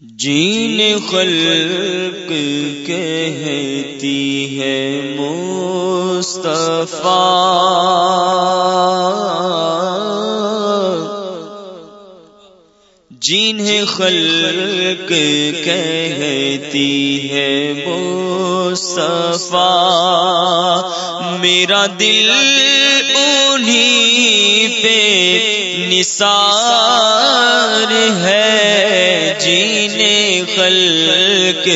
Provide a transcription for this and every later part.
جین خلق کہتی ہے مصطفیٰ۔ جنہیں خلق کہتی ہے مصطفیٰ۔ میرا دل انہیں پہ نثار ہے جینے خلق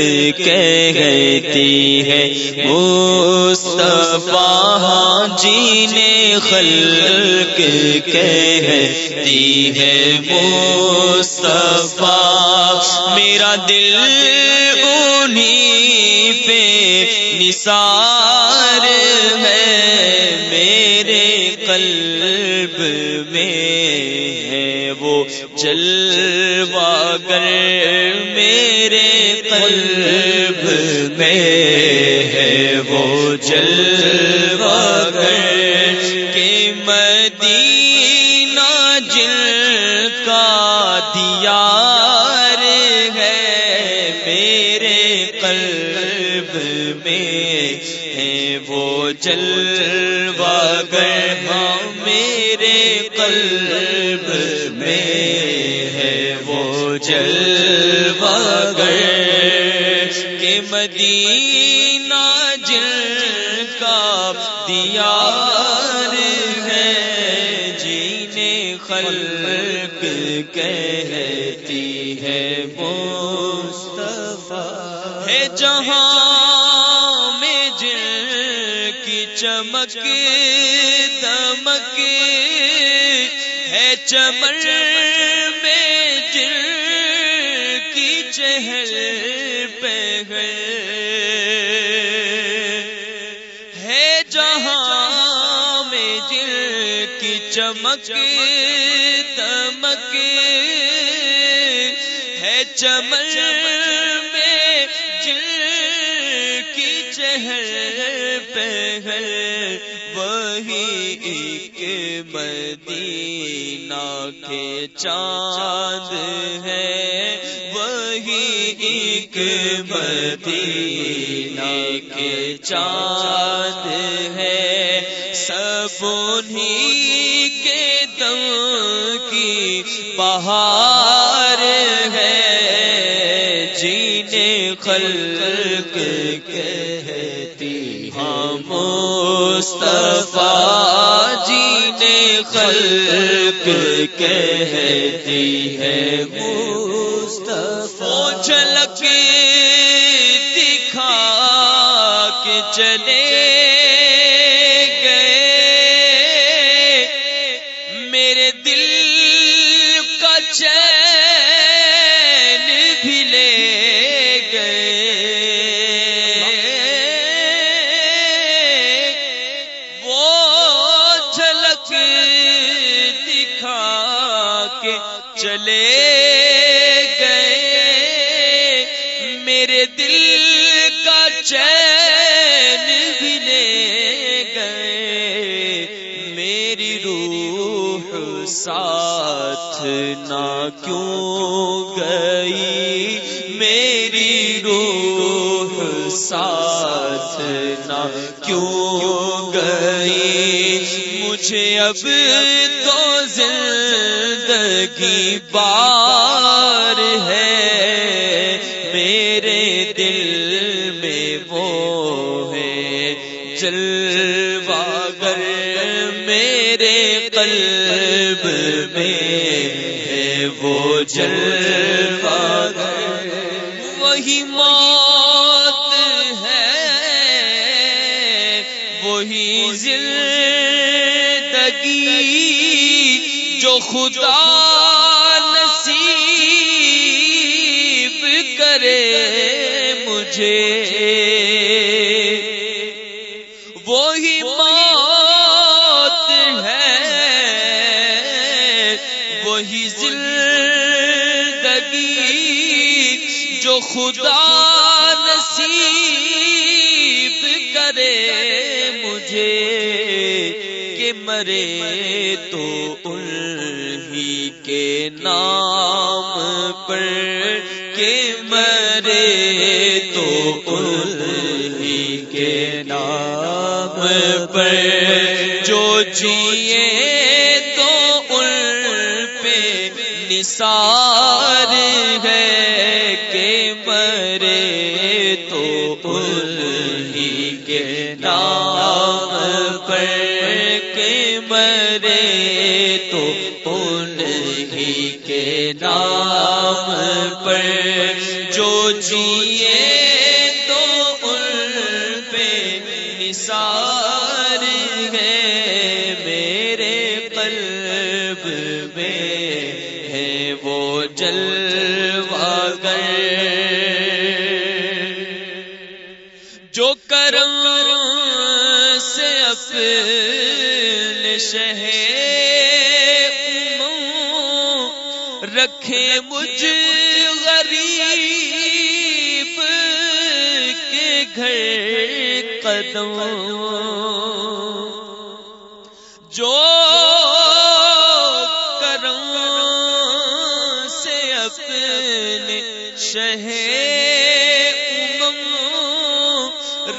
کہتی ہے۔ مصطفیٰ جینے خلق کہتی ہے۔ مصطفیٰ، میرا دل انہیں پہ نثار قلب میں ہے وہ جلوہ گر میرے قلب میں ہے وہ جلوہ گر کہ مدینہ جل کا دیار جلوہ گر کہ مدینہ جل کا دیار ہے جینے خلق کہتی ہے مصطفیٰ۔ ہے جہاں میں جل کی چمک، دمک، ہے چمر پہ گئے ہے جہاں میں جل کی چمک دمک ہے چمک مدینہ کے چاند ہے، وہی ایک مدینہ کے چاند ہے۔ سب انہیں کے دم کی بہار ہے، جینے خلق کہتی ہم مصطفیٰ۔ خلق کہتی ہے مصطفیٰ۔ جھلک دکھا کے چلے چلے گئے۔ میرے دل کا چین بھی لے گئے۔ میری روح ساتھ نہ کیوں گئی؟ میری روح ساتھ نہ کیوں گئی؟ مجھے اب تو زندگی بار ہے، میرے دل میں وہ ہے۔ جلوہ گر میرے قلب میں ہے، وہ جلوہ گر وہی موت ہے، وہی زندگی جو خدا کرے وہی موت ہے، وہی زندگی جو خدا نصیب کرے مجھے کہ مرے تو انہی کے نام پر جیے تو ان پہ نثار ہے کہ مرے تو انہی کے نام پر کے مرے تو انہی کے نام پر جو جیے مجھ غریب کے گھر قدم۔ جو کرم سے اپنے شہر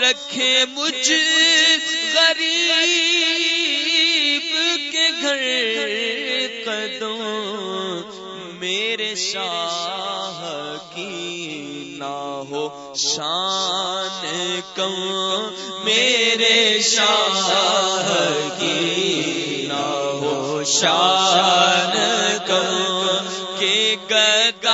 رکھے، مجھ غریب کے گھر قدم۔ شاہ کی نہ ہو شان کم، میرے شاہ کی نہ ہو شان کم کے گگا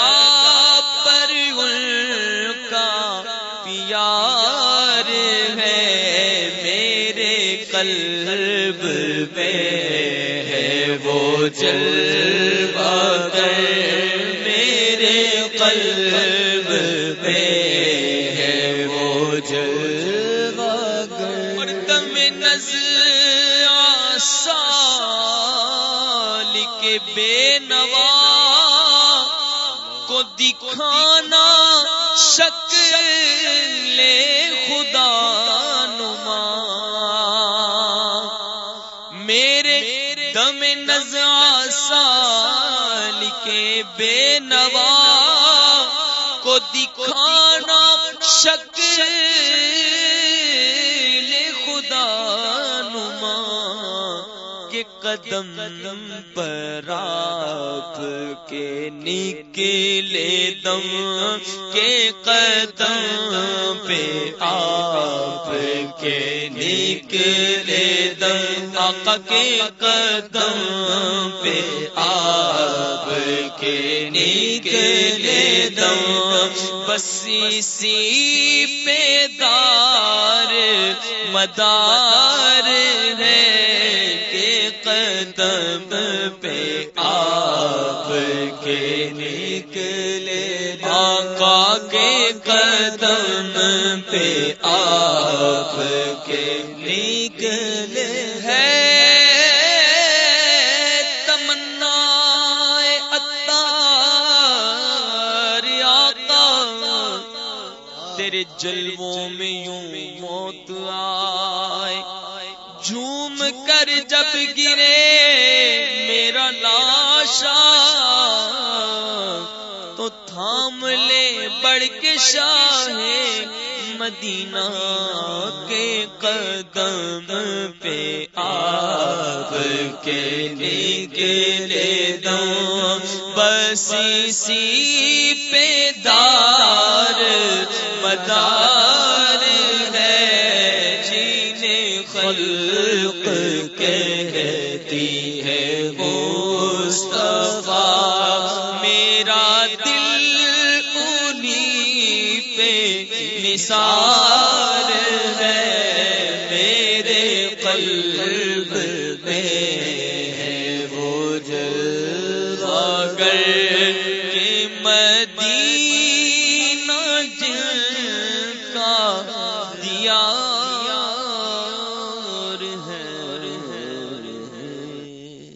بے نوا کو دکھانا شکل خدا نما۔ میرے دم نزا سال کے بے نوا کے قدم پر آپ کے نکلے دم کے قدم پہ آپ کے نکلے دم آقا کے قدم پہ آپ کے نکلے دم بسی سی پہ مدار مدار ہے کے قدم پہ آپ کے نکلے آقا کے قدم پہ آپ تیرے جلووں میں یوں موت آئے۔ جھوم کر جب گرے، میرا لاشا تو تھام لے بڑھ کے شاہ مدینہ کے قدم پہ آپ کے نکلے دم۔ بسی سی پہ دار خلق کہتی ہے، مصطفیٰ، میرا دل انہی پہ نثار ہے، میرے قلب میں ہے وہ جلوہ گر۔